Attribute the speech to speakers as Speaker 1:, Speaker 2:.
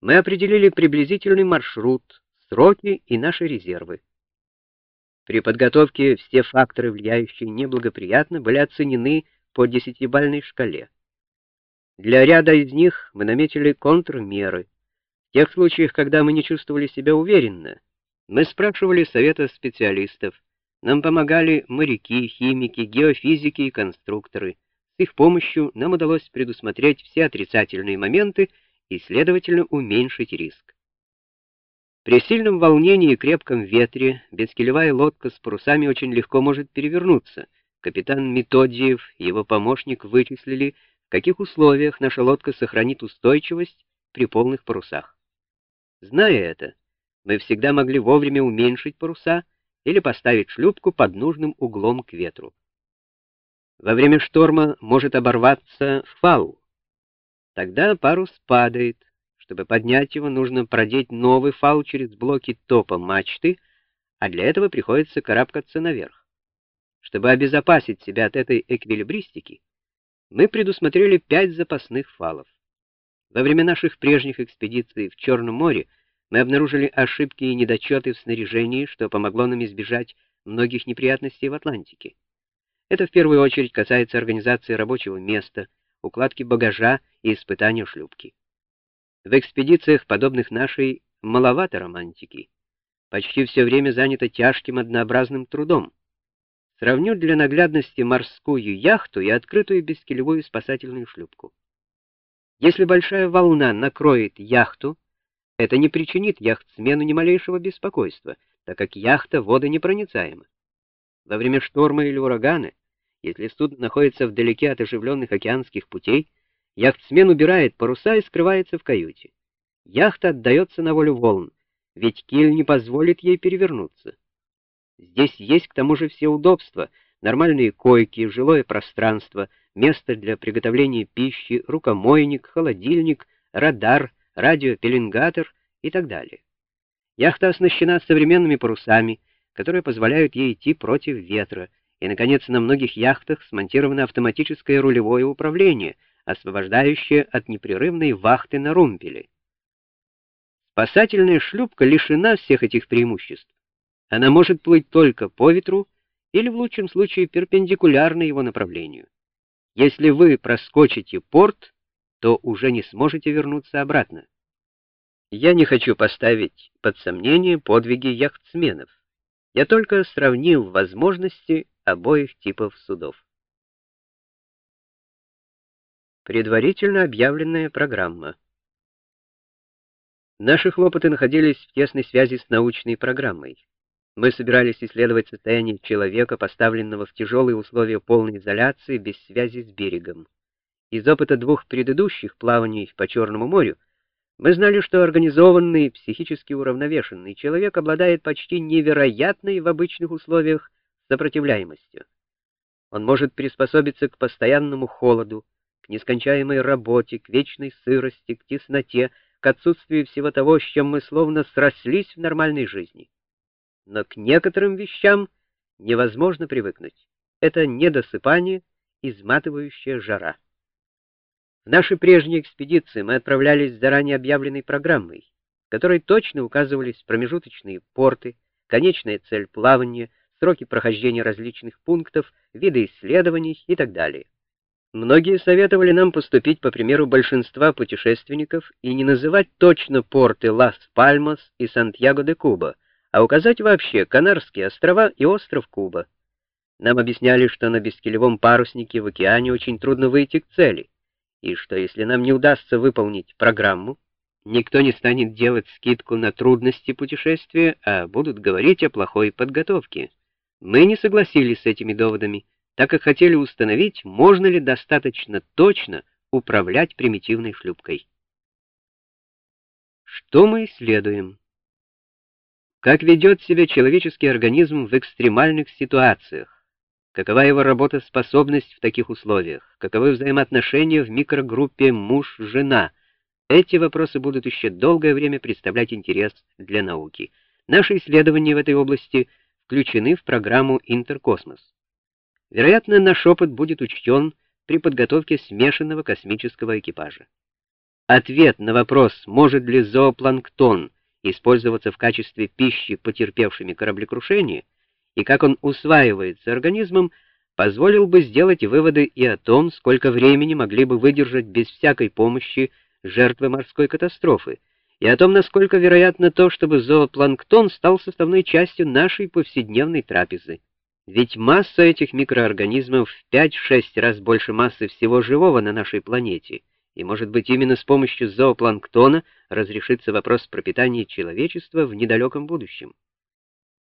Speaker 1: мы определили приблизительный маршрут, сроки и наши резервы. При подготовке все факторы, влияющие неблагоприятно, были оценены по десятибальной шкале. Для ряда из них мы наметили контрмеры. В тех случаях, когда мы не чувствовали себя уверенно, мы спрашивали совета специалистов. Нам помогали моряки, химики, геофизики и конструкторы. С их помощью нам удалось предусмотреть все отрицательные моменты и, следовательно, уменьшить риск. При сильном волнении и крепком ветре бескилевая лодка с парусами очень легко может перевернуться. Капитан Методиев его помощник вычислили, в каких условиях наша лодка сохранит устойчивость при полных парусах. Зная это, мы всегда могли вовремя уменьшить паруса или поставить шлюпку под нужным углом к ветру. Во время шторма может оборваться фал. Тогда парус падает, чтобы поднять его, нужно продеть новый фал через блоки топа мачты, а для этого приходится карабкаться наверх. Чтобы обезопасить себя от этой эквилибристики, мы предусмотрели пять запасных фалов. Во время наших прежних экспедиций в Черном море мы обнаружили ошибки и недочеты в снаряжении, что помогло нам избежать многих неприятностей в Атлантике. Это в первую очередь касается организации рабочего места, укладки багажа и испытания шлюпки. В экспедициях, подобных нашей, маловато романтики. Почти все время занято тяжким однообразным трудом. Сравню для наглядности морскую яхту и открытую бескилевую спасательную шлюпку. Если большая волна накроет яхту, это не причинит яхтсмену ни малейшего беспокойства, так как яхта водонепроницаема. Во время шторма или урагана, если судно находится вдалеке от оживленных океанских путей, Яхтсмен убирает паруса и скрывается в каюте. Яхта отдается на волю волн, ведь киль не позволит ей перевернуться. Здесь есть к тому же все удобства, нормальные койки, жилое пространство, место для приготовления пищи, рукомойник, холодильник, радар, радиопеленгатор и так далее. Яхта оснащена современными парусами, которые позволяют ей идти против ветра, и, наконец, на многих яхтах смонтировано автоматическое рулевое управление — освобождающая от непрерывной вахты на румпеле. Спасательная шлюпка лишена всех этих преимуществ. Она может плыть только по ветру или, в лучшем случае, перпендикулярно его направлению. Если вы проскочите порт, то уже не сможете вернуться обратно. Я не хочу поставить под сомнение подвиги яхтсменов. Я только сравнил возможности обоих типов судов. Предварительно объявленная программа. Наши хлопоты находились в тесной связи с научной программой. Мы собирались исследовать состояние человека, поставленного в тяжелые условия полной изоляции, без связи с берегом. Из опыта двух предыдущих плаваний по Черному морю мы знали, что организованный, психически уравновешенный человек обладает почти невероятной в обычных условиях сопротивляемостью. Он может приспособиться к постоянному холоду, нескончаемой работе, к вечной сырости, к тесноте, к отсутствию всего того, с чем мы словно срослись в нормальной жизни. Но к некоторым вещам невозможно привыкнуть. Это недосыпание, изматывающая жара. В нашей прежней экспедиции мы отправлялись с заранее объявленной программой, в которой точно указывались промежуточные порты, конечная цель плавания, сроки прохождения различных пунктов, виды исследований и так далее. Многие советовали нам поступить по примеру большинства путешественников и не называть точно порты Лас-Пальмас и Сантьяго-де-Куба, а указать вообще Канарские острова и остров Куба. Нам объясняли, что на бескилевом паруснике в океане очень трудно выйти к цели, и что если нам не удастся выполнить программу, никто не станет делать скидку на трудности путешествия, а будут говорить о плохой подготовке. Мы не согласились с этими доводами, так как хотели установить, можно ли достаточно точно управлять примитивной шлюпкой. Что мы исследуем? Как ведет себя человеческий организм в экстремальных ситуациях? Какова его работоспособность в таких условиях? Каковы взаимоотношения в микрогруппе муж-жена? Эти вопросы будут еще долгое время представлять интерес для науки. Наши исследования в этой области включены в программу «Интеркосмос». Вероятно, наш опыт будет учтен при подготовке смешанного космического экипажа. ответ на вопрос, может ли зоопланктон использоваться в качестве пищи потерпевшими кораблекрушение, и как он усваивается организмом, позволил бы сделать выводы и о том, сколько времени могли бы выдержать без всякой помощи жертвы морской катастрофы, и о том, насколько вероятно то, чтобы зоопланктон стал составной частью нашей повседневной трапезы. Ведь масса этих микроорганизмов в 5-6 раз больше массы всего живого на нашей планете, и, может быть, именно с помощью зоопланктона разрешится вопрос пропитания человечества в недалеком будущем.